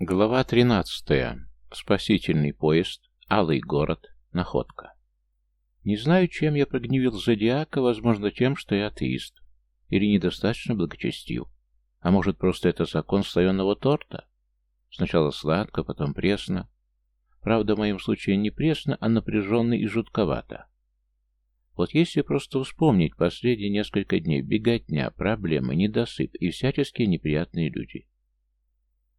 Глава 13. Спасительный поезд. Алый город. Находка. Не знаю, чем я прогневил зодиака, возможно, тем, что я атеист. Или недостаточно благочестив. А может, просто это закон слоеного торта? Сначала сладко, потом пресно. Правда, в моем случае не пресно, а напряженно и жутковато. Вот если просто вспомнить последние несколько дней, беготня, проблемы, недосып и всяческие неприятные люди.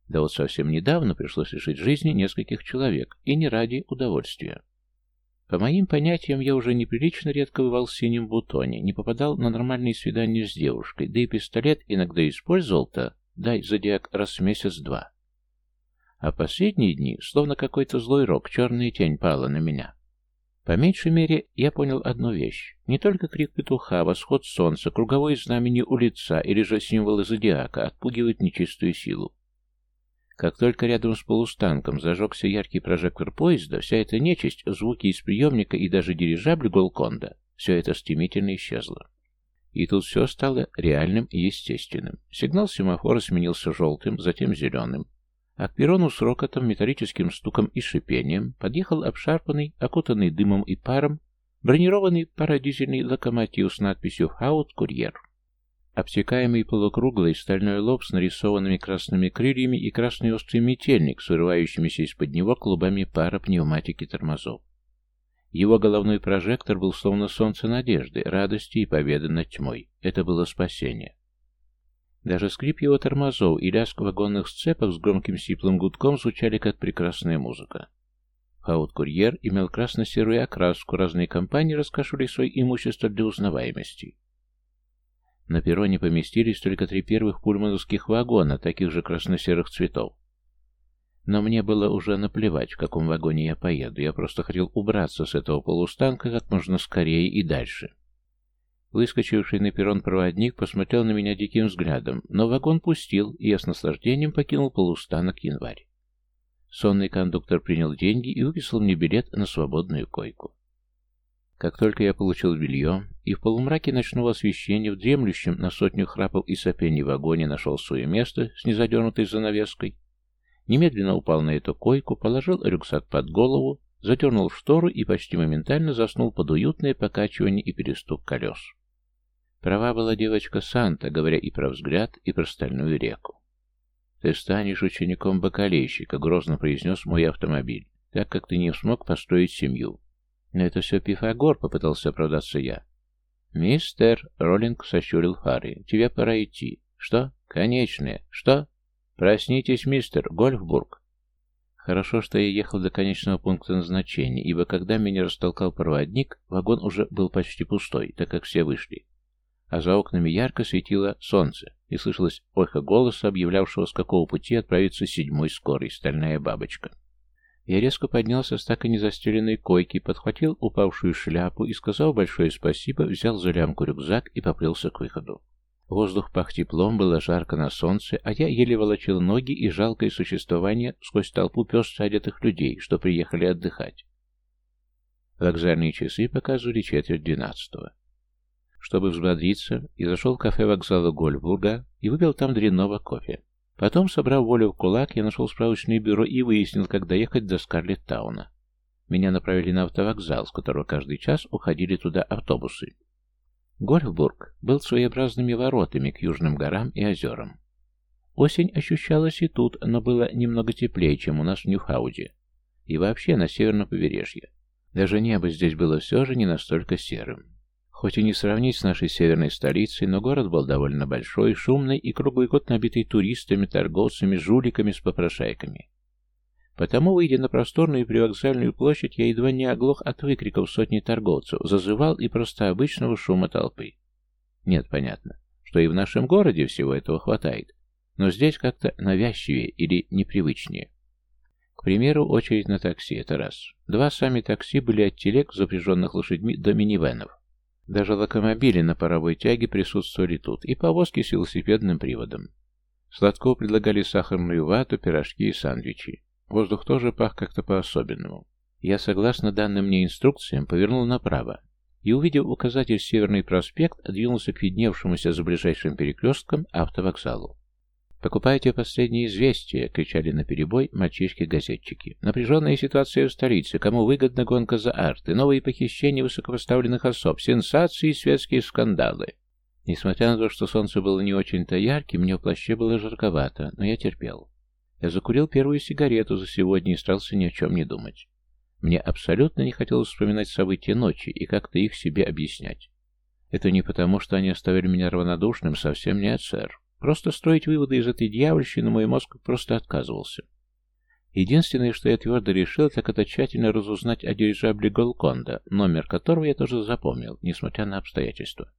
Да вот совсем недавно пришлось лишить жизни нескольких человек, и не ради удовольствия. По моим понятиям, я уже неприлично редко бывал в синем бутоне, не попадал на нормальные свидания с девушкой, да и пистолет иногда использовал-то, дай зодиак раз в месяц-два. А последние дни, словно какой-то злой рок, черная тень пала на меня. По меньшей мере, я понял одну вещь. Не только крик петуха, восход солнца, круговое знамени у лица или же символы зодиака отпугивают нечистую силу. Как только рядом с полустанком зажегся яркий прожектор поезда, вся эта нечисть, звуки из приемника и даже дирижабль Голконда, все это стремительно исчезло. И тут все стало реальным и естественным. Сигнал семафора сменился желтым, затем зеленым. А к перрону с рокотом, металлическим стуком и шипением подъехал обшарпанный, окутанный дымом и паром, бронированный парадизельный локомотив с надписью «Хаут Курьер». Обтекаемый полукруглый стальной лоб с нарисованными красными крыльями и красный острый метельник с вырывающимися из-под него клубами пара пневматики тормозов. Его головной прожектор был словно солнце надежды, радости и победы над тьмой. Это было спасение. Даже скрип его тормозов и лязг вагонных сцепок с громким сиплым гудком звучали как прекрасная музыка. Хаут-курьер имел красно-серую окраску, разные компании раскашивали свое имущество для узнаваемости. На перроне поместились только три первых пульмановских вагона, таких же красно-серых цветов. Но мне было уже наплевать, в каком вагоне я поеду. Я просто хотел убраться с этого полустанка как можно скорее и дальше. Выскочивший на перрон проводник посмотрел на меня диким взглядом, но вагон пустил, и я с наслаждением покинул полустанок январь. Сонный кондуктор принял деньги и выписал мне билет на свободную койку. Как только я получил белье, и в полумраке ночного освещения, в дремлющем на сотню храпов и сопений вагоне нашел свое место с незадернутой занавеской, немедленно упал на эту койку, положил рюкзак под голову, затернул штору и почти моментально заснул под уютное покачивание и перестук колес. Права была девочка Санта, говоря и про взгляд, и про стальную реку. «Ты станешь учеником бакалейщика», — грозно произнес мой автомобиль, так как ты не смог построить семью. «Но это все Пифагор», — попытался оправдаться я. «Мистер», — Роллинг сощурил фары, — «тебе пора идти». «Что? Конечное. Что?» «Проснитесь, мистер Гольфбург». Хорошо, что я ехал до конечного пункта назначения, ибо когда меня растолкал проводник, вагон уже был почти пустой, так как все вышли. А за окнами ярко светило солнце, и слышалось эхо голоса, объявлявшего, с какого пути отправится седьмой скорый, стальная бабочка. Я резко поднялся с так и не застеленной койки, подхватил упавшую шляпу и, сказав большое спасибо, взял за лямку рюкзак и поплелся к выходу. Воздух пах теплом, было жарко на солнце, а я еле волочил ноги и жалкое существование сквозь толпу пестро одетых людей, что приехали отдыхать. Вокзальные часы показывали четверть двенадцатого. Чтобы взбодриться, я зашел в кафе вокзала Гольбурга и выпил там дрянного кофе. Потом, собрав волю в кулак, я нашел справочное бюро и выяснил, как доехать до Скарлетт-тауна. Меня направили на автовокзал, с которого каждый час уходили туда автобусы. Гольфбург был своеобразными воротами к южным горам и озерам. Осень ощущалась и тут, но было немного теплее, чем у нас в Ньюхауде. И вообще на северном побережье. Даже небо здесь было все же не настолько серым. Хоть и не сравнить с нашей северной столицей, но город был довольно большой, шумный и круглый год набитый туристами, торговцами, жуликами с попрошайками. Потому, выйдя на просторную привокзальную площадь, я едва не оглох от выкриков сотни торговцев, зазывал и просто обычного шума толпы. Нет, понятно, что и в нашем городе всего этого хватает, но здесь как-то навязчивее или непривычнее. К примеру, очередь на такси – это раз. Два сами такси были от телег, запряженных лошадьми, до минивенов. Даже локомобили на паровой тяге присутствовали тут, и повозки с велосипедным приводом. Сладков предлагали сахарную вату, пирожки и сандвичи. Воздух тоже пах как-то по-особенному. Я, согласно данным мне инструкциям, повернул направо и, увидев указатель «Северный проспект», двинулся к видневшемуся за ближайшим перекрестком автовокзалу. «Покупайте последние известия!» — кричали на перебой мальчишки-газетчики. «Напряженная ситуация в столице. Кому выгодна гонка за арты? Новые похищения высокопоставленных особ? Сенсации и светские скандалы?» Несмотря на то, что солнце было не очень-то ярким, мне в плаще было жарковато, но я терпел. Я закурил первую сигарету за сегодня и старался ни о чем не думать. Мне абсолютно не хотелось вспоминать события ночи и как-то их себе объяснять. Это не потому, что они оставили меня равнодушным, совсем нет, сэр. Просто строить выводы из этой дьявольщины мой мозг просто отказывался. Единственное, что я твердо решил, так это тщательно разузнать о дирижабле Голконда, номер которого я тоже запомнил, несмотря на обстоятельства.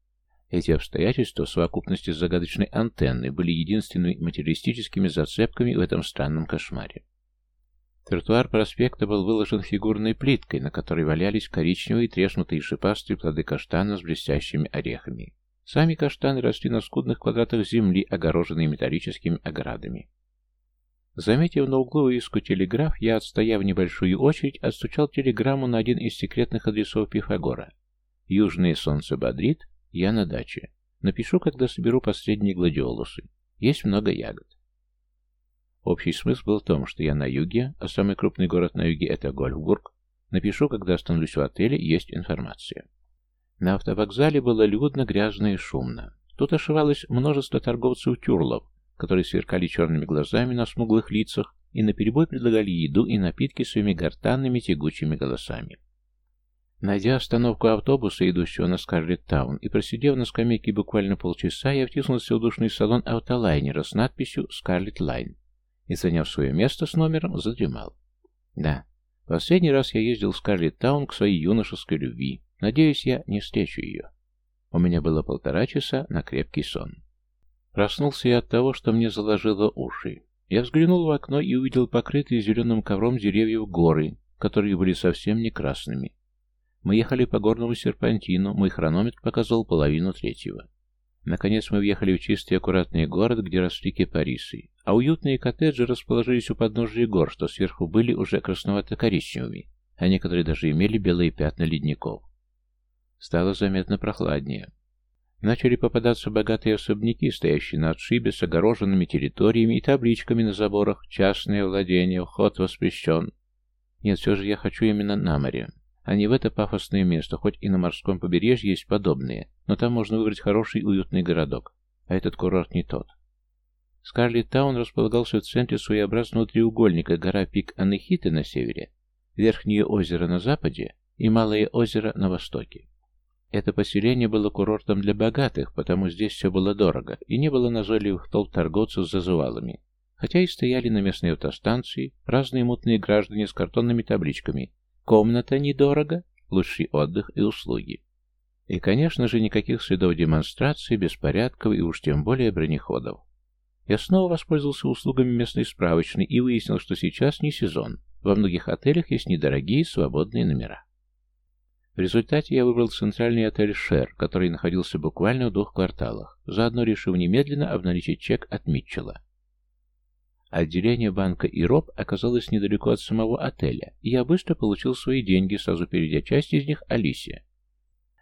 Эти обстоятельства в совокупности с загадочной антенной были единственными материалистическими зацепками в этом странном кошмаре. Тротуар проспекта был выложен фигурной плиткой, на которой валялись коричневые треснутые шипастые плоды каштана с блестящими орехами. Сами каштаны росли на скудных квадратах земли, огороженные металлическими оградами. Заметив на углу вывеску «Телеграф», я, отстояв небольшую очередь, отстучал телеграмму на один из секретных адресов Пифагора. «Южное солнце бодрит, я на даче. Напишу, когда соберу последние гладиолусы. Есть много ягод». Общий смысл был в том, что я на юге, а самый крупный город на юге — это Гольфбург. Напишу, когда остановлюсь в отеле, есть информация. На автовокзале было людно, грязно и шумно. Тут ошивалось множество торговцев-тюрлов, которые сверкали черными глазами на смуглых лицах и наперебой предлагали еду и напитки своими гортанными тягучими голосами. Найдя остановку автобуса, идущего на Скарлетт-таун, и просидев на скамейке буквально полчаса, я втиснулся в душный салон автолайнера с надписью «Скарлетт Лайн» и, заняв свое место с номером, задремал. Да, последний раз я ездил в Скарлетт-таун к своей юношеской любви, Надеюсь, я не встречу ее. У меня было полтора часа на крепкий сон. Проснулся я от того, что мне заложило уши. Я взглянул в окно и увидел покрытые зеленым ковром деревьев горы, которые были совсем не красными. Мы ехали по горному серпантину, мой хронометр показывал половину третьего. Наконец мы въехали в чистый аккуратный город, где росли кипарисы, а уютные коттеджи расположились у подножия гор, что сверху были уже красновато-коричневыми, а некоторые даже имели белые пятна ледников. Стало заметно прохладнее. Начали попадаться богатые особняки, стоящие на отшибе с огороженными территориями и табличками на заборах «Частное владение», «Вход воспрещен». Нет, все же я хочу именно на море, а не в это пафосное место, хоть и на морском побережье есть подобные, но там можно выбрать хороший уютный городок, а этот курорт не тот. Скарлетт Таун располагался в центре своеобразного треугольника гора Пик Анехиты на севере, Верхнее озеро на западе и Малое озеро на востоке. Это поселение было курортом для богатых, потому здесь все было дорого, и не было назойливых толп торговцев с зазывалами. Хотя и стояли на местной автостанции разные мутные граждане с картонными табличками «Комната недорого», «Лучший отдых и услуги». И, конечно же, никаких следов демонстрации, беспорядков и уж тем более бронеходов. Я снова воспользовался услугами местной справочной и выяснил, что сейчас не сезон. Во многих отелях есть недорогие свободные номера. В результате я выбрал центральный отель «Шер», который находился буквально в двух кварталах, заодно решив немедленно обналичить чек от Митчелла. Отделение банка «Ироп» оказалось недалеко от самого отеля, и я быстро получил свои деньги, сразу перейдя часть из них Алисе.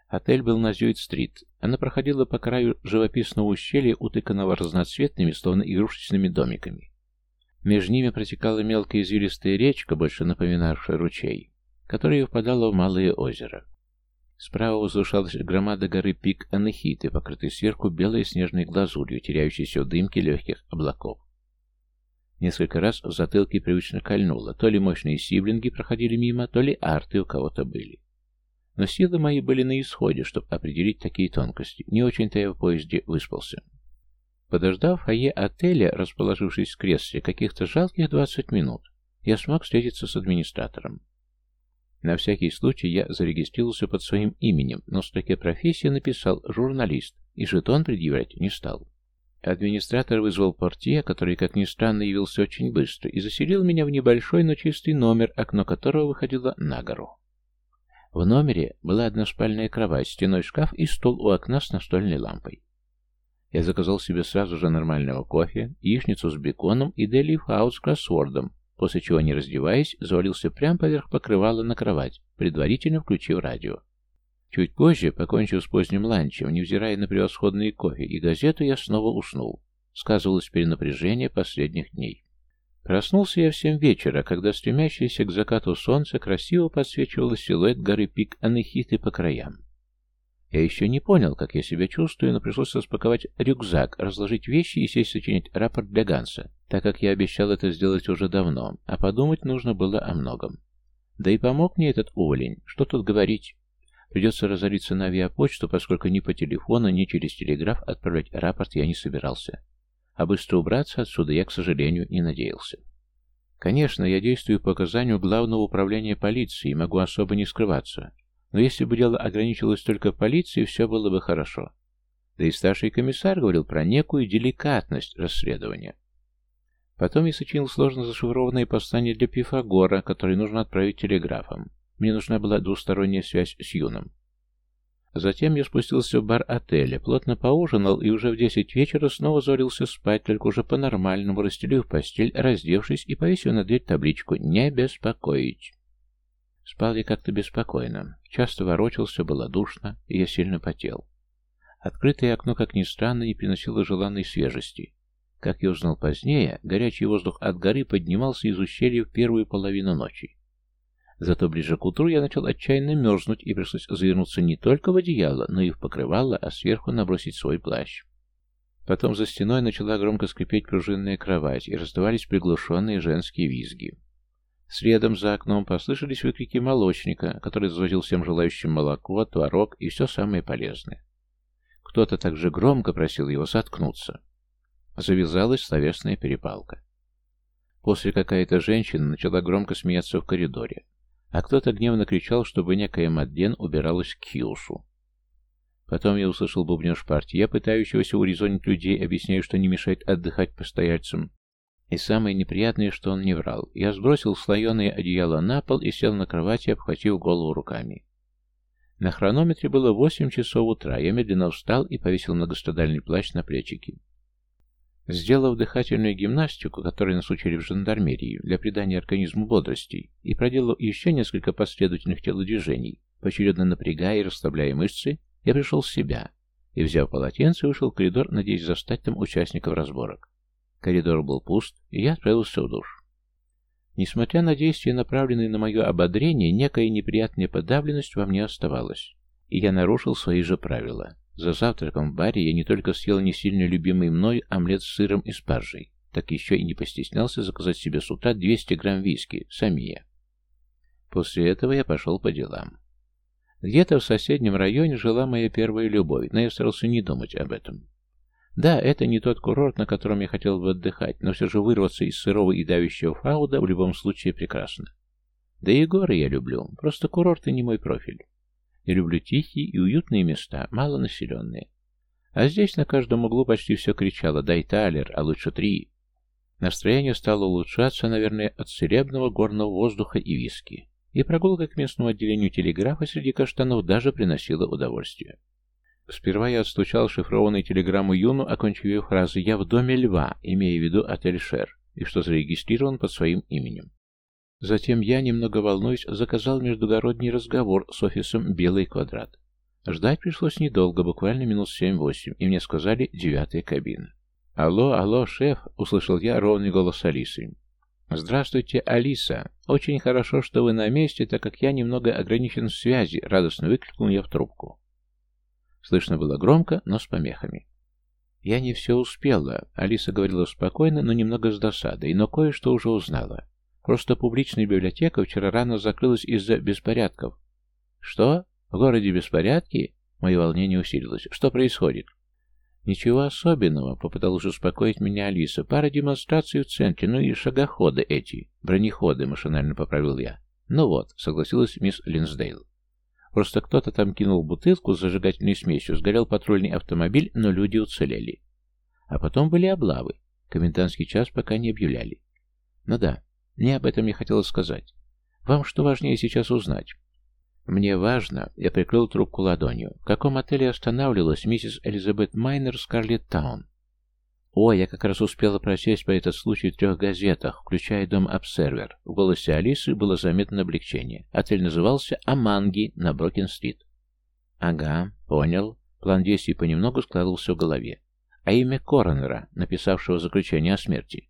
Отель был на Зюит-стрит. Она проходила по краю живописного ущелья, утыканного разноцветными, словно игрушечными домиками. Между ними протекала мелкая извилистая речка, больше напоминавшая ручей которая впадала в Малое озеро. Справа возвышалась громада горы Пик Анахиты, покрытой сверху белой снежной глазурью, теряющейся в дымке легких облаков. Несколько раз в затылке привычно кольнуло, то ли мощные сиблинги проходили мимо, то ли арты у кого-то были. Но силы мои были на исходе, чтобы определить такие тонкости. Не очень-то я в поезде выспался. Подождав фойе отеля, расположившись в кресле, каких-то жалких 20 минут, я смог встретиться с администратором. На всякий случай я зарегистрировался под своим именем, но в строке профессии написал «журналист» и жетон предъявлять не стал. Администратор вызвал портье, который, как ни странно, явился очень быстро, и заселил меня в небольшой, но чистый номер, окно которого выходило на гору. В номере была односпальная кровать, стеной шкаф и стол у окна с настольной лампой. Я заказал себе сразу же нормального кофе, яичницу с беконом и дели хаус с кроссвордом, после чего, не раздеваясь, завалился прямо поверх покрывала на кровать, предварительно включив радио. Чуть позже, покончив с поздним ланчем, невзирая на превосходный кофе и газету, я снова уснул. Сказывалось перенапряжение последних дней. Проснулся я в семь вечера, когда стремящееся к закату солнце красиво подсвечивало силуэт горы пик Анахиты по краям. Я еще не понял, как я себя чувствую, но пришлось распаковать рюкзак, разложить вещи и сесть сочинять рапорт для Ганса, так как я обещал это сделать уже давно, а подумать нужно было о многом. Да и помог мне этот уволень, что тут говорить. Придется разориться на авиапочту, поскольку ни по телефону, ни через телеграф отправлять рапорт я не собирался. А быстро убраться отсюда я, к сожалению, не надеялся. Конечно, я действую по указанию Главного управления полиции и могу особо не скрываться. Но если бы дело ограничилось только полицией, все было бы хорошо. Да и старший комиссар говорил про некую деликатность расследования. Потом я сочинил сложно зашифрованное послание для Пифагора, которое нужно отправить телеграфом. Мне нужна была двусторонняя связь с Юном. Затем я спустился в бар отеля, плотно поужинал и уже в десять вечера снова завалился спать, только уже по-нормальному, расстелив постель, раздевшись и повесив на дверь табличку «Не беспокоить». Спал я как-то беспокойно. Часто ворочался, было душно, и я сильно потел. Открытое окно, как ни странно, не приносило желанной свежести. Как я узнал позднее, горячий воздух от горы поднимался из ущелья в первую половину ночи. Зато ближе к утру я начал отчаянно мерзнуть, и пришлось завернуться не только в одеяло, но и в покрывало, а сверху набросить свой плащ. Потом за стеной начала громко скрипеть пружинная кровать, и раздавались приглушенные женские визги. Следом за окном послышались выкрики молочника, который завозил всем желающим молоко, творог и все самое полезное. Кто-то также громко просил его заткнуться. Завязалась словесная перепалка. После какая-то женщина начала громко смеяться в коридоре, а кто-то гневно кричал, чтобы некая Мадден убиралась к Хьюсу. Потом я услышал бубнеж партии, пытающегося урезонить людей, объясняя, что не мешает отдыхать постояльцам, и самое неприятное, что он не врал. Я сбросил слоеное одеяло на пол и сел на кровати, обхватив голову руками. На хронометре было восемь часов утра. Я медленно встал и повесил многострадальный плащ на плечики. Сделав дыхательную гимнастику, которую нас учили в жандармерии, для придания организму бодрости, и проделав еще несколько последовательных телодвижений, поочередно напрягая и расслабляя мышцы, я пришел в себя и, взяв полотенце, вышел в коридор, надеясь застать там участников разборок. Коридор был пуст, и я отправился в душ. Несмотря на действия, направленные на мое ободрение, некая неприятная подавленность во мне оставалась. И я нарушил свои же правила. За завтраком в баре я не только съел не сильно любимый мной омлет с сыром и спаржей, так еще и не постеснялся заказать себе с утра 200 грамм виски, самия. После этого я пошел по делам. Где-то в соседнем районе жила моя первая любовь, но я старался не думать об этом. Да, это не тот курорт, на котором я хотел бы отдыхать, но все же вырваться из сырого и давящего фауда в любом случае прекрасно. Да и горы я люблю, просто курорты не мой профиль. Я люблю тихие и уютные места, малонаселенные. А здесь на каждом углу почти все кричало «дай талер, а лучше три». Настроение стало улучшаться, наверное, от целебного горного воздуха и виски. И прогулка к местному отделению телеграфа среди каштанов даже приносила удовольствие. Сперва я отстучал шифрованную телеграмму Юну, окончив ее фразой «Я в доме льва», имея в виду отель Шер, и что зарегистрирован под своим именем. Затем я, немного волнуюсь, заказал междугородний разговор с офисом «Белый квадрат». Ждать пришлось недолго, буквально минут семь-восемь, и мне сказали «девятая кабина». «Алло, алло, шеф!» — услышал я ровный голос Алисы. «Здравствуйте, Алиса! Очень хорошо, что вы на месте, так как я немного ограничен в связи», — радостно выкрикнул я в трубку. Слышно было громко, но с помехами. Я не все успела. Алиса говорила спокойно, но немного с досадой, но кое-что уже узнала. Просто публичная библиотека вчера рано закрылась из-за беспорядков. Что? В городе беспорядки? Мое волнение усилилось. Что происходит? Ничего особенного, попыталась успокоить меня Алиса. Пара демонстраций в центре, ну и шагоходы эти. Бронеходы, машинально поправил я. Ну вот, согласилась мисс Линсдейл. Просто кто-то там кинул бутылку с зажигательной смесью, сгорел патрульный автомобиль, но люди уцелели. А потом были облавы. Комендантский час пока не объявляли. Ну да, не об этом я хотела сказать. Вам что важнее сейчас узнать? Мне важно, я прикрыл трубку ладонью, в каком отеле останавливалась миссис Элизабет Майнер Скарлетт Таун. «О, я как раз успела прочесть по этот случай в трех газетах, включая дом Обсервер». В голосе Алисы было заметно облегчение. Отель назывался «Аманги» на Брокин-стрит. «Ага, понял». План действий понемногу складывался в голове. а имя коронера, написавшего заключение о смерти.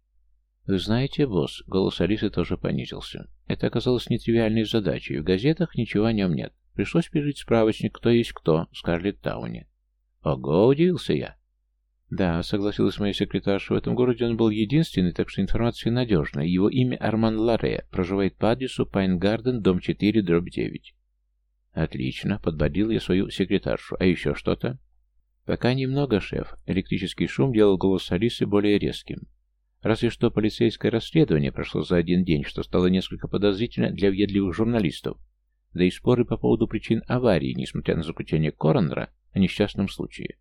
Вы знаете, босс, голос Алисы тоже понизился. Это оказалось нетривиальной задачей. В газетах ничего о нем нет. Пришлось пережить справочник, кто есть кто, Скарлетт Тауни. Ого, удивился я. Да, согласилась моя секретарша, в этом городе он был единственный, так что информация надежная. Его имя Арман Ларе, проживает по адресу Пайнгарден, дом 4, дробь 9. Отлично, подбодрил я свою секретаршу. А еще что-то? Пока немного, шеф. Электрический шум делал голос Алисы более резким. Разве что полицейское расследование прошло за один день, что стало несколько подозрительно для въедливых журналистов. Да и споры по поводу причин аварии, несмотря на заключение Коронера о несчастном случае.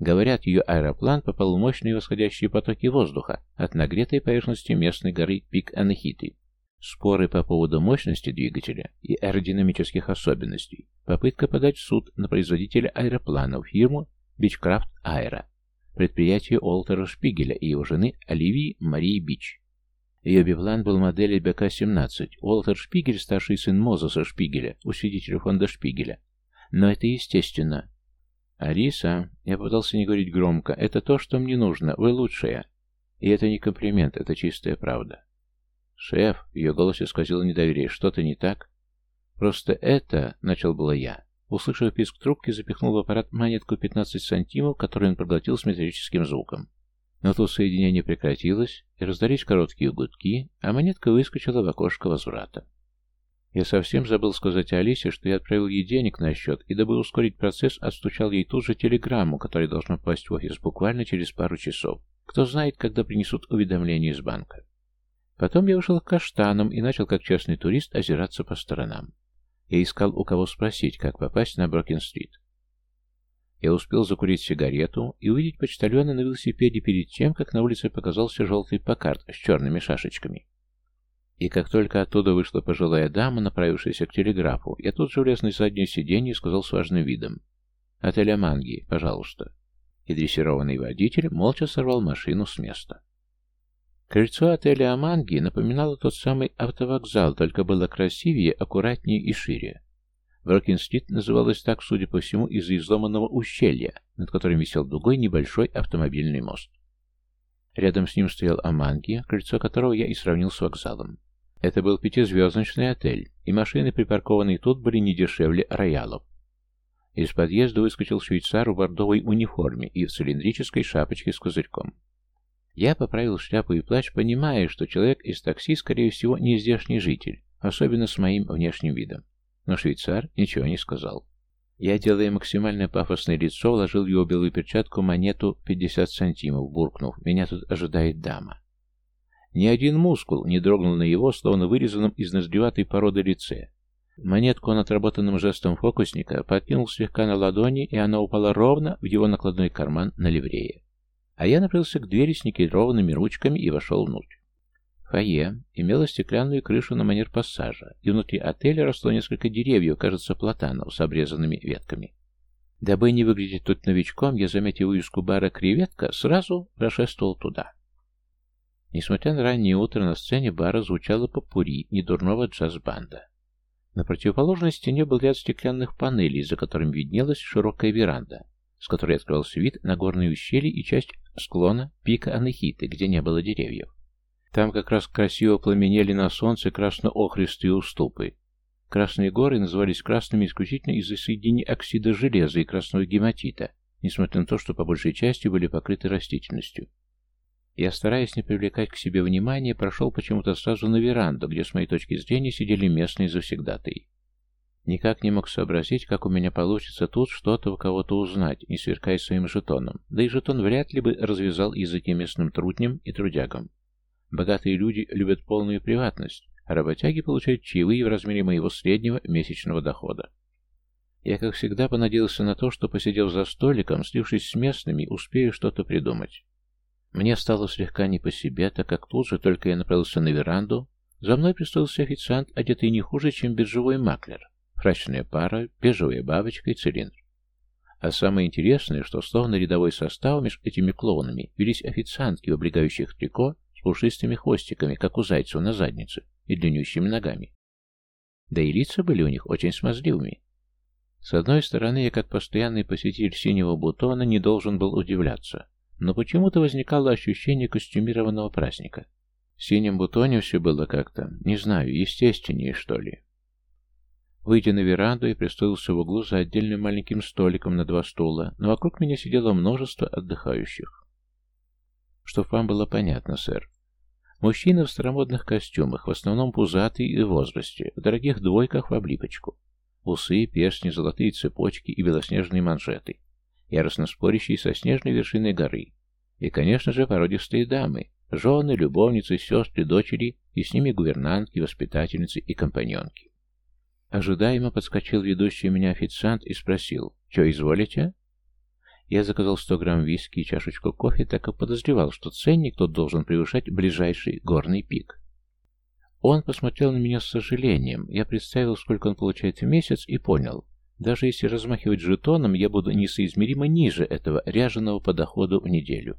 Говорят, ее аэроплан попал в мощные восходящие потоки воздуха от нагретой поверхности местной горы Пик-Анахиты. Споры по поводу мощности двигателя и аэродинамических особенностей. Попытка подать в суд на производителя аэропланов фирму Бичкрафт Аэро, предприятие Олтера Шпигеля и его жены Оливии Марии Бич. Ее биплан был моделью БК-17. Уолтер Шпигель, старший сын Мозеса Шпигеля, учредителя фонда Шпигеля. Но это естественно. «Алиса», я пытался не говорить громко, — «это то, что мне нужно, вы лучшая». И это не комплимент, это чистая правда. «Шеф», — в ее голосе сквозило недоверие, — «что-то не так?» «Просто это», — начал было я. Услышав писк трубки, запихнул в аппарат монетку 15 сантимов, которую он проглотил с металлическим звуком. Но тут соединение прекратилось, и раздались короткие гудки, а монетка выскочила в окошко возврата. Я совсем забыл сказать Алисе, что я отправил ей денег на счет, и дабы ускорить процесс, отстучал ей тут же телеграмму, которая должна попасть в офис буквально через пару часов. Кто знает, когда принесут уведомление из банка. Потом я вышел к каштанам и начал, как честный турист, озираться по сторонам. Я искал, у кого спросить, как попасть на Брокен-стрит. Я успел закурить сигарету и увидеть почтальона на велосипеде перед тем, как на улице показался желтый покарт с черными шашечками. И как только оттуда вышла пожилая дама, направившаяся к телеграфу, я тут же влез на заднее сиденье и сказал с важным видом. «Отель Аманги, пожалуйста». И дрессированный водитель молча сорвал машину с места. Крыльцо отеля Аманги напоминало тот самый автовокзал, только было красивее, аккуратнее и шире. Брокинстрит называлось так, судя по всему, из-за изломанного ущелья, над которым висел дугой небольшой автомобильный мост. Рядом с ним стоял Аманги, крыльцо которого я и сравнил с вокзалом. Это был пятизвездочный отель, и машины, припаркованные тут, были не дешевле роялов. Из подъезда выскочил швейцар в бордовой униформе и в цилиндрической шапочке с козырьком. Я поправил шляпу и плащ, понимая, что человек из такси, скорее всего, не здешний житель, особенно с моим внешним видом. Но швейцар ничего не сказал. Я, делая максимально пафосное лицо, вложил в его белую перчатку монету 50 сантимов, буркнув «Меня тут ожидает дама». Ни один мускул не дрогнул на его, словно вырезанном из ноздреватой породы лице. Монетку он отработанным жестом фокусника подкинул слегка на ладони, и она упала ровно в его накладной карман на ливрее. А я направился к двери с никелированными ручками и вошел внутрь. Фойе имело стеклянную крышу на манер пассажа, и внутри отеля росло несколько деревьев, кажется, платанов с обрезанными ветками. Дабы не выглядеть тут новичком, я, заметив вывеску бара «Креветка», сразу прошествовал туда. Несмотря на раннее утро, на сцене бара звучало попури недурного джаз-банда. На противоположной стене был ряд стеклянных панелей, за которыми виднелась широкая веранда, с которой открывался вид на горные ущелья и часть склона пика Анахиты, где не было деревьев. Там как раз красиво пламенели на солнце красно-охристые уступы. Красные горы назывались красными исключительно из-за соединений оксида железа и красного гематита, несмотря на то, что по большей части были покрыты растительностью. Я, стараясь не привлекать к себе внимания, прошел почему-то сразу на веранду, где, с моей точки зрения, сидели местные завсегдатые. Никак не мог сообразить, как у меня получится тут что-то у кого-то узнать, не сверкая своим жетоном, да и жетон вряд ли бы развязал языки местным трудням и трудягам. Богатые люди любят полную приватность, а работяги получают чаевые в размере моего среднего месячного дохода. Я, как всегда, понадеялся на то, что, посидев за столиком, слившись с местными, успею что-то придумать. Мне стало слегка не по себе, так как тут же только я направился на веранду, за мной пристроился официант, одетый не хуже, чем биржевой маклер. Фрачная пара, бежевая бабочка и цилиндр. А самое интересное, что словно рядовой состав между этими клоунами велись официантки в облегающих трико с пушистыми хвостиками, как у зайцев на заднице, и длиннющими ногами. Да и лица были у них очень смазливыми. С одной стороны, я как постоянный посетитель синего бутона не должен был удивляться, но почему-то возникало ощущение костюмированного праздника. В синем бутоне все было как-то, не знаю, естественнее, что ли. Выйдя на веранду, я пристроился в углу за отдельным маленьким столиком на два стула, но вокруг меня сидело множество отдыхающих. Чтоб вам было понятно, сэр. Мужчины в старомодных костюмах, в основном пузатые и в возрасте, в дорогих двойках в облипочку. Усы, перстни, золотые цепочки и белоснежные манжеты. Яростно спорящие со снежной вершиной горы. И, конечно же, породистые дамы, жены, любовницы, сестры, дочери, и с ними гувернантки, воспитательницы и компаньонки. Ожидаемо подскочил ведущий меня официант и спросил, «Че изволите?» Я заказал 100 грамм виски и чашечку кофе, так как подозревал, что ценник тот должен превышать ближайший горный пик. Он посмотрел на меня с сожалением. Я представил, сколько он получает в месяц, и понял. Даже если размахивать жетоном, я буду несоизмеримо ниже этого ряженого по доходу в неделю.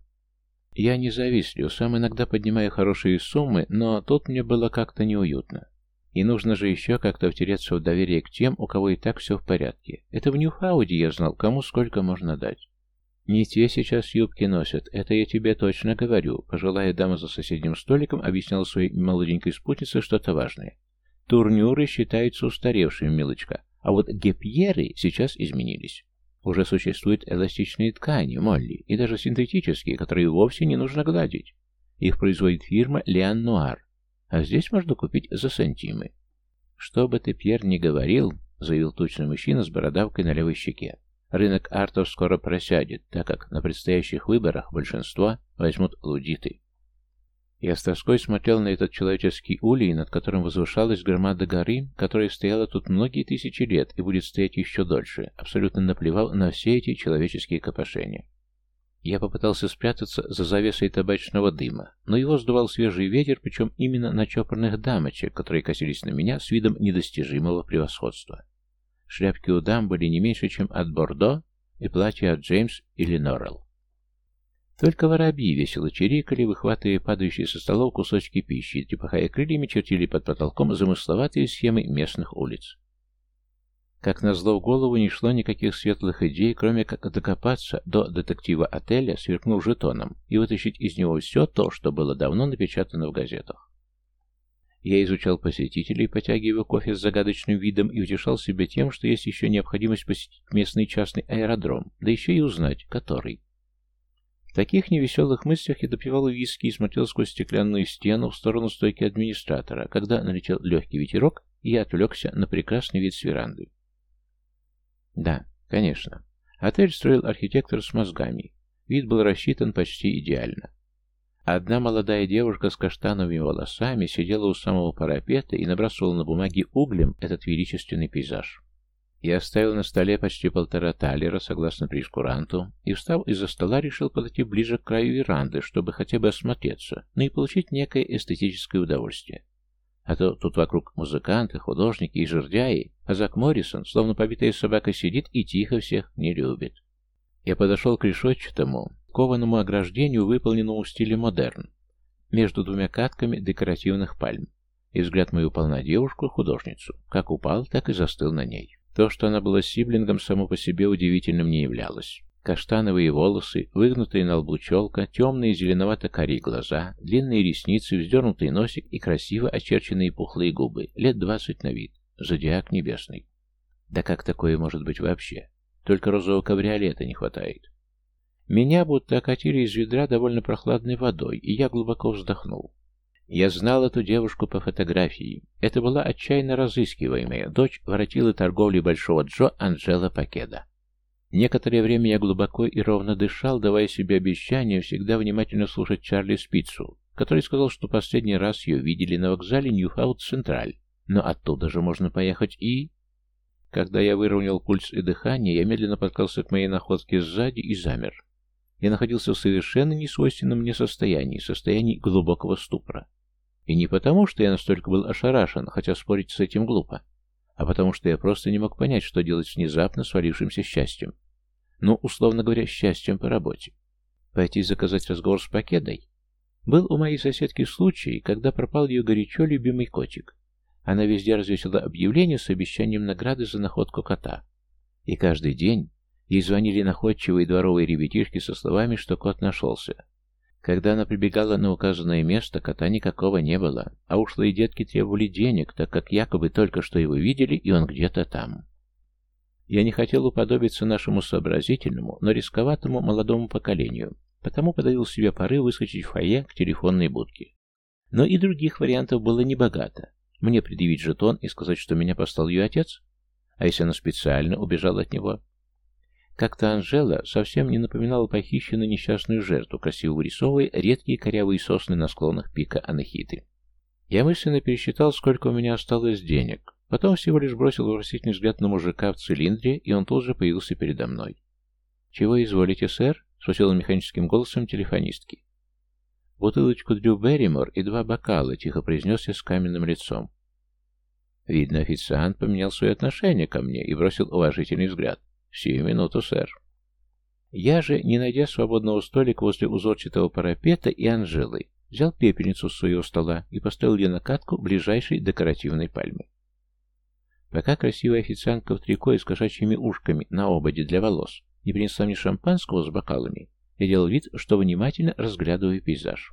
Я не завистлив, сам иногда поднимаю хорошие суммы, но тут мне было как-то неуютно. И нужно же еще как-то втереться в доверие к тем, у кого и так все в порядке. Это в Ньюфауде я знал, кому сколько можно дать. Не те сейчас юбки носят, это я тебе точно говорю. Пожилая дама за соседним столиком объясняла своей молоденькой спутнице что-то важное. Турнюры считаются устаревшими, милочка, а вот гепьеры сейчас изменились. Уже существуют эластичные ткани, молли, и даже синтетические, которые вовсе не нужно гладить. Их производит фирма Леан Нуар, а здесь можно купить за сантимы. «Что бы ты, Пьер, не говорил», — заявил тучный мужчина с бородавкой на левой щеке, «рынок артов скоро просядет, так как на предстоящих выборах большинство возьмут лудиты». Я с тоской смотрел на этот человеческий улей, над которым возвышалась громада горы, которая стояла тут многие тысячи лет и будет стоять еще дольше, абсолютно наплевал на все эти человеческие копошения. Я попытался спрятаться за завесой табачного дыма, но его сдувал свежий ветер, причем именно на чопорных дамочек, которые косились на меня с видом недостижимого превосходства. Шляпки у дам были не меньше, чем от Бордо, и платья от Джеймс или Норрелл. Только воробьи весело чирикали, выхватывая падающие со столов кусочки пищи, трепахая крыльями, чертили под потолком замысловатые схемы местных улиц. Как назло в голову не шло никаких светлых идей, кроме как докопаться до детектива отеля, сверкнув жетоном, и вытащить из него все то, что было давно напечатано в газетах. Я изучал посетителей, потягивая кофе с загадочным видом, и утешал себя тем, что есть еще необходимость посетить местный частный аэродром, да еще и узнать, который. В таких невеселых мыслях я допивал виски и смотрел сквозь стеклянную стену в сторону стойки администратора, когда налетел легкий ветерок, и я отвлекся на прекрасный вид с веранды. Да, конечно. Отель строил архитектор с мозгами. Вид был рассчитан почти идеально. Одна молодая девушка с каштановыми волосами сидела у самого парапета и набрасывала на бумаге углем этот величественный пейзаж. Я оставил на столе почти полтора талера, согласно прескуранту, и, встав из-за стола, решил подойти ближе к краю веранды, чтобы хотя бы осмотреться, но и получить некое эстетическое удовольствие. А то тут вокруг музыканты, художники и жердяи, а Зак Моррисон, словно побитая собака, сидит и тихо всех не любит. Я подошел к решетчатому, кованому ограждению, выполненному в стиле модерн, между двумя катками декоративных пальм, и взгляд мой упал на девушку-художницу. Как упал, так и застыл на ней. То, что она была сиблингом, само по себе удивительным не являлось. Каштановые волосы, выгнутые на лбу челка, темные зеленовато-карие глаза, длинные ресницы, вздернутый носик и красиво очерченные пухлые губы, лет двадцать на вид. Зодиак небесный. Да как такое может быть вообще? Только розового кабриолета не хватает. Меня будто окатили из ведра довольно прохладной водой, и я глубоко вздохнул. Я знал эту девушку по фотографии. Это была отчаянно разыскиваемая дочь воротилы торговли Большого Джо Анджела Пакеда. Некоторое время я глубоко и ровно дышал, давая себе обещание всегда внимательно слушать Чарли Спицу, который сказал, что последний раз ее видели на вокзале Ньюфаут Централь, но оттуда же можно поехать и... Когда я выровнял пульс и дыхание, я медленно подкрался к моей находке сзади и замер. Я находился в совершенно несвойственном мне состоянии, состоянии глубокого ступора. И не потому, что я настолько был ошарашен, хотя спорить с этим глупо, а потому что я просто не мог понять, что делать с внезапно свалившимся счастьем. Ну, условно говоря, счастьем по работе. Пойти заказать разговор с Покедой? Был у моей соседки случай, когда пропал ее горячо любимый котик. Она везде развесила объявление с обещанием награды за находку кота. И каждый день Ей звонили находчивые дворовые ребятишки со словами, что кот нашелся. Когда она прибегала на указанное место, кота никакого не было, а ушлые детки требовали денег, так как якобы только что его видели, и он где-то там. Я не хотел уподобиться нашему сообразительному, но рисковатому молодому поколению, потому подавил себе порыв выскочить в фойе к телефонной будке. Но и других вариантов было небогато. Мне предъявить жетон и сказать, что меня послал ее отец? А если она специально убежала от него? Как-то Анжела совсем не напоминала похищенную несчастную жертву, красиво вырисовывая редкие корявые сосны на склонах пика Анахиты. Я мысленно пересчитал, сколько у меня осталось денег. Потом всего лишь бросил вопросительный взгляд на мужика в цилиндре, и он тут же появился передо мной. «Чего изволите, сэр?» — спросил он механическим голосом телефонистки. «Бутылочку Дрю Берримор и два бокала», — тихо произнес я с каменным лицом. Видно, официант поменял свое отношение ко мне и бросил уважительный взгляд. «Сию минуту, сэр». Я же, не найдя свободного столика возле узорчатого парапета и Анжелы, взял пепельницу с своего стола и поставил ее на катку ближайшей декоративной пальмы. Пока красивая официантка в трико и с кошачьими ушками на ободе для волос не принесла мне шампанского с бокалами, я делал вид, что внимательно разглядываю пейзаж.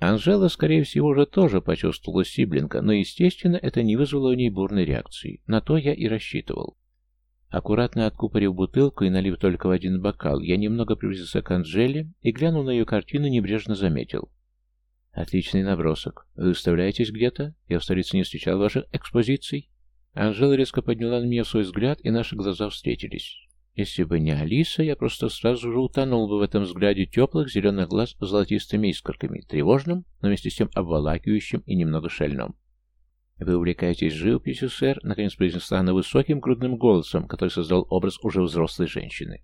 Анжела, скорее всего, уже тоже почувствовала Сиблинга, но, естественно, это не вызвало у ней бурной реакции. На то я и рассчитывал. Аккуратно откупорив бутылку и налив только в один бокал, я немного приблизился к Анжеле и, глянув на ее картину, небрежно заметил. «Отличный набросок. Вы выставляетесь где-то? Я в столице не встречал ваших экспозиций?» Анжела резко подняла на меня свой взгляд, и наши глаза встретились. Если бы не Алиса, я просто сразу же утонул бы в этом взгляде теплых зеленых глаз с золотистыми искорками, тревожным, но вместе с тем обволакивающим и немного шальным. «Вы увлекаетесь живописью, сэр?» — наконец произнесла она высоким грудным голосом, который создал образ уже взрослой женщины.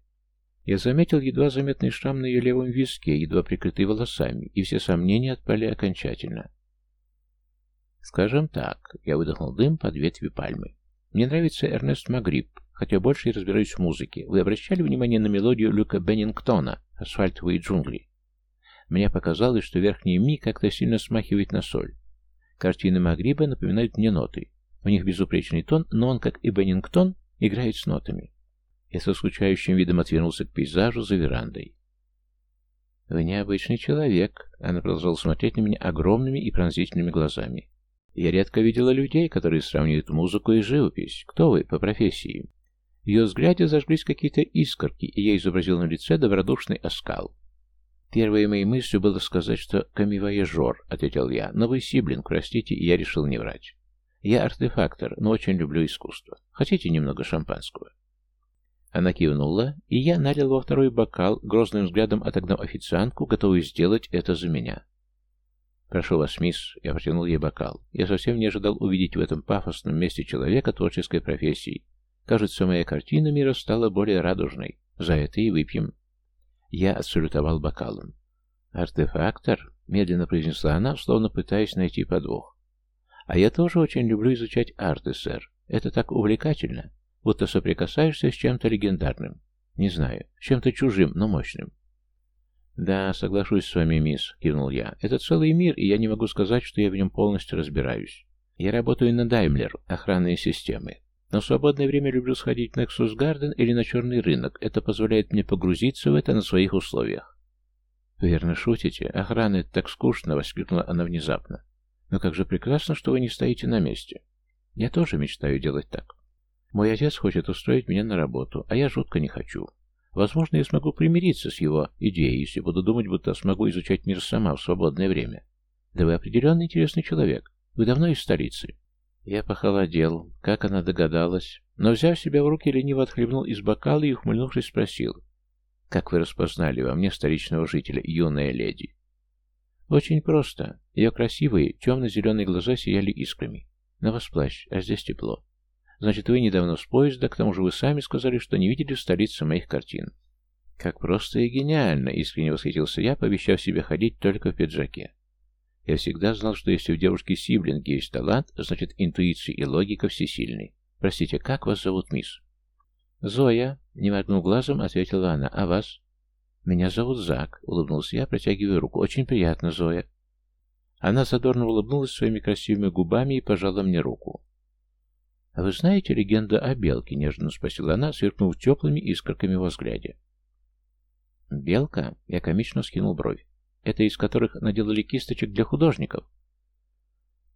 Я заметил едва заметный шрам на ее левом виске, едва прикрытый волосами, и все сомнения отпали окончательно. «Скажем так», — я выдохнул дым под ветви пальмы. «Мне нравится Эрнест Магриб, хотя больше я разбираюсь в музыке. Вы обращали внимание на мелодию Люка Беннингтона «Асфальтовые джунгли»?» Мне показалось, что верхний ми как-то сильно смахивает на соль. Картины Магриба напоминают мне ноты. У них безупречный тон, но он, как и Беннингтон, играет с нотами. Я со скучающим видом отвернулся к пейзажу за верандой. «Вы необычный человек», — она продолжала смотреть на меня огромными и пронзительными глазами. «Я редко видела людей, которые сравнивают музыку и живопись. Кто вы по профессии?» В ее взгляде зажглись какие-то искорки, и я изобразил на лице добродушный оскал. Первой моей мыслью было сказать, что «камивояжер», — ответил я, — «но вы сиблинг, простите, я решил не врать. Я артефактор, но очень люблю искусство. Хотите немного шампанского?» Она кивнула, и я налил во второй бокал, грозным взглядом отогнав официантку, готовую сделать это за меня. «Прошу вас, мисс», — я протянул ей бокал. Я совсем не ожидал увидеть в этом пафосном месте человека творческой профессии. Кажется, моя картина мира стала более радужной. За это и выпьем. Я отсалютовал бокалом. «Артефактор?» — медленно произнесла она, словно пытаясь найти подвох. «А я тоже очень люблю изучать арты, сэр. Это так увлекательно, будто соприкасаешься с чем-то легендарным. Не знаю, с чем-то чужим, но мощным». «Да, соглашусь с вами, мисс», — кивнул я. «Это целый мир, и я не могу сказать, что я в нем полностью разбираюсь. Я работаю на Даймлер, охранные системы. В свободное время люблю сходить в Nexus Garden или на черный рынок. Это позволяет мне погрузиться в это на своих условиях. «Верно шутите. Охрана — это так скучно!» — воскликнула она внезапно. «Но как же прекрасно, что вы не стоите на месте. Я тоже мечтаю делать так. Мой отец хочет устроить меня на работу, а я жутко не хочу. Возможно, я смогу примириться с его идеей, если буду думать, будто смогу изучать мир сама в свободное время. Да вы определенно интересный человек. Вы давно из столицы?» Я похолодел, как она догадалась, но, взяв себя в руки, лениво отхлебнул из бокала и, ухмыльнувшись, спросил, «Как вы распознали во мне столичного жителя, юная леди?» «Очень просто. Ее красивые, темно-зеленые глаза сияли искрами. На вас плащ, а здесь тепло. Значит, вы недавно с поезда, к тому же вы сами сказали, что не видели в столице моих картин». «Как просто и гениально!» — искренне восхитился я, пообещав себе ходить только в пиджаке. Я всегда знал, что если у девушки сиблинги есть талант, значит интуиция и логика всесильны. Простите, как вас зовут, мисс? Зоя, не моргнув глазом, ответила она. А вас? Меня зовут Зак, улыбнулся я, протягивая руку. Очень приятно, Зоя. Она задорно улыбнулась своими красивыми губами и пожала мне руку. «А вы знаете легенду о белке?» — нежно спросила она, сверкнув теплыми искорками во взгляде. «Белка?» — я комично скинул бровь. «Это из которых наделали кисточек для художников?»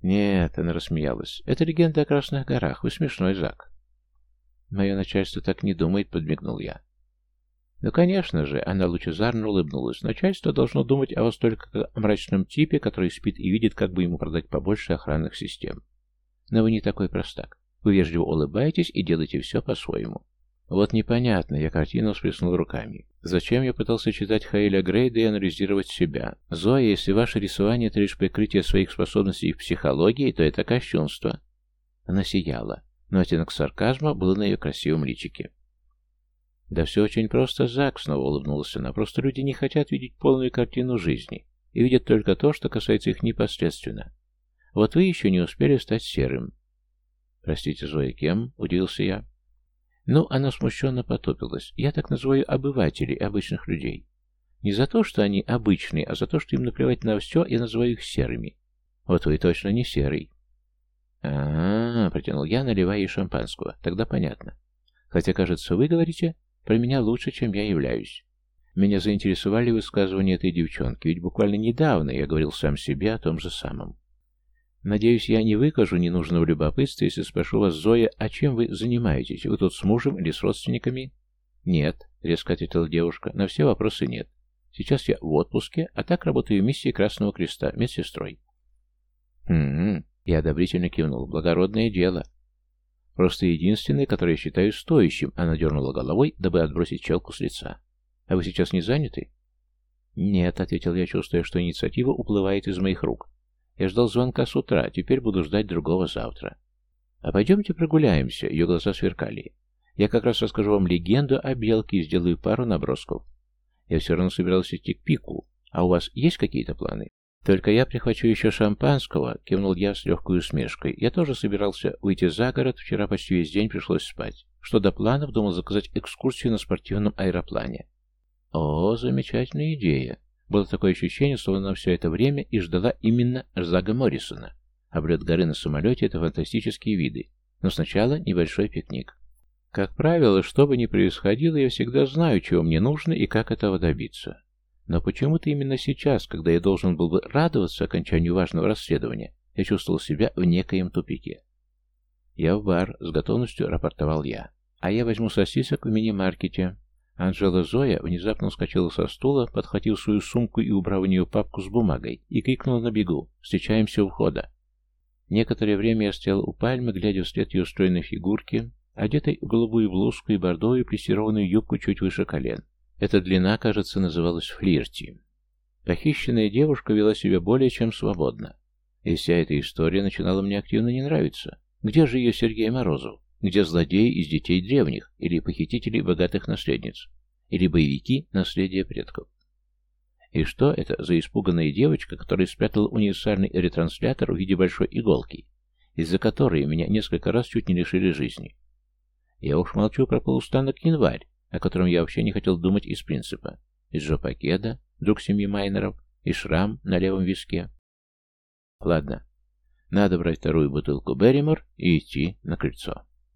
«Нет», — она рассмеялась. «Это легенда о Красных горах. Вы смешной, Зак». «Мое начальство так не думает», — подмигнул я. «Ну, конечно же», — она лучезарно улыбнулась. «Начальство должно думать о вас только как о мрачном типе, который спит и видит, как бы ему продать побольше охранных систем. Но вы не такой простак. Вы вежливо улыбаетесь и делаете все по-своему. Вот непонятно, я картину всплеснул руками. Зачем я пытался читать Хаэля Грейда и анализировать себя? Зоя, если ваше рисование это лишь прикрытие своих способностей в психологии, то это кощунство. Она сияла, но оттенок сарказма был на ее красивом личике. Да все очень просто, Зак, снова улыбнулась она. Просто люди не хотят видеть полную картину жизни и видят только то, что касается их непосредственно. Вот вы еще не успели стать серым. Простите, Зоя, кем? Удивился я. Ну, она смущенно потопилась. Я так называю обывателей, обычных людей. Не за то, что они обычные, а за то, что им наплевать на все, я называю их серыми. Вот вы точно не серый. а, -а, -а протянул я, наливая ей шампанского. Тогда понятно. Хотя, кажется, вы говорите про меня лучше, чем я являюсь. Меня заинтересовали высказывания этой девчонки, ведь буквально недавно я говорил сам себе о том же самом. Надеюсь, я не выкажу ненужного любопытства, если спрошу вас, Зоя, а чем вы занимаетесь? Вы тут с мужем или с родственниками? Нет, резко ответила девушка. На все вопросы нет. Сейчас я в отпуске, а так работаю в миссии Красного Креста, медсестрой. Хм, я одобрительно кивнул. Благородное дело. Просто единственное, которое я считаю стоящим, она дернула головой, дабы отбросить челку с лица. А вы сейчас не заняты? Нет, ответил я, чувствуя, что инициатива уплывает из моих рук. Я ждал звонка с утра, теперь буду ждать другого завтра. А пойдемте прогуляемся, ее глаза сверкали. Я как раз расскажу вам легенду о белке и сделаю пару набросков. Я все равно собирался идти к пику. А у вас есть какие-то планы? Только я прихвачу еще шампанского, кивнул я с легкой усмешкой. Я тоже собирался выйти за город, вчера почти весь день пришлось спать. Что до планов, думал заказать экскурсию на спортивном аэроплане. О, замечательная идея. Было такое ощущение, словно она все это время и ждала именно Зага Моррисона. Облет горы на самолете — это фантастические виды. Но сначала небольшой пикник. Как правило, что бы ни происходило, я всегда знаю, чего мне нужно и как этого добиться. Но почему-то именно сейчас, когда я должен был бы радоваться окончанию важного расследования, я чувствовал себя в некоем тупике. «Я в бар», — с готовностью рапортовал я. «А я возьму сосисок в мини-маркете. Анжела Зоя внезапно вскочила со стула, подхватив свою сумку и убрав в нее папку с бумагой, и крикнула на бегу «Встречаемся у входа!». Некоторое время я стоял у пальмы, глядя вслед ее стройной фигурки, одетой в голубую блузку и бордовую плессированную юбку чуть выше колен. Эта длина, кажется, называлась флирти. Похищенная девушка вела себя более чем свободно. И вся эта история начинала мне активно не нравиться. Где же ее Сергей Морозов? Где злодеи из детей древних, или похитители богатых наследниц, или боевики наследия предков. И что это за испуганная девочка, которая спрятала универсальный ретранслятор в виде большой иголки, из-за которой меня несколько раз чуть не лишили жизни? Я уж молчу про полустанок январь, о котором я вообще не хотел думать из принципа. Из Джо Пакеда, друг семьи Майнеров, и шрам на левом виске. Ладно, надо брать вторую бутылку Берримор и идти на крыльцо.